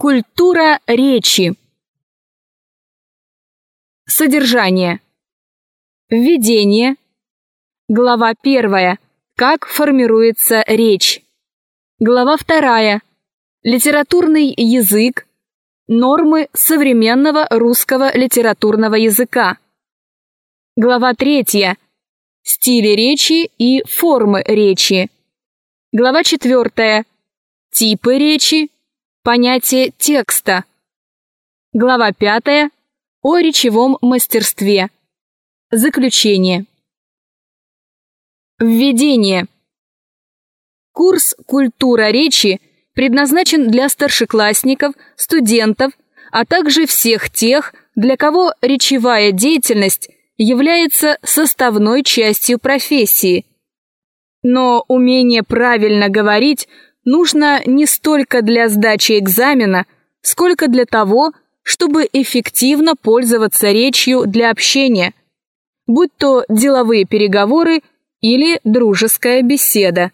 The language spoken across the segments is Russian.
Культура речи. Содержание. Введение. Глава 1. Как формируется речь. Глава 2. Литературный язык. Нормы современного русского литературного языка. Глава 3. Стили речи и формы речи. Глава 4. Типы речи Понятие текста. Глава 5. О речевом мастерстве. Заключение. Введение. Курс «Культура речи» предназначен для старшеклассников, студентов, а также всех тех, для кого речевая деятельность является составной частью профессии. Но умение правильно говорить – нужно не столько для сдачи экзамена, сколько для того, чтобы эффективно пользоваться речью для общения, будь то деловые переговоры или дружеская беседа.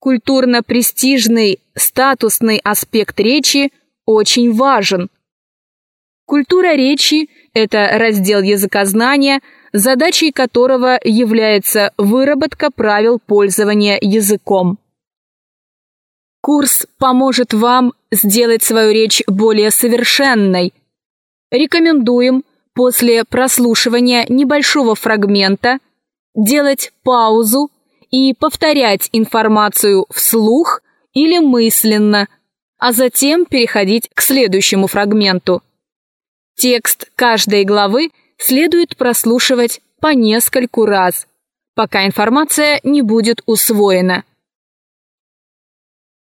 Культурно-престижный, статусный аспект речи очень важен. Культура речи – это раздел языкознания, задачей которого является выработка правил пользования языком. Курс поможет вам сделать свою речь более совершенной. Рекомендуем после прослушивания небольшого фрагмента делать паузу и повторять информацию вслух или мысленно, а затем переходить к следующему фрагменту. Текст каждой главы следует прослушивать по нескольку раз, пока информация не будет усвоена.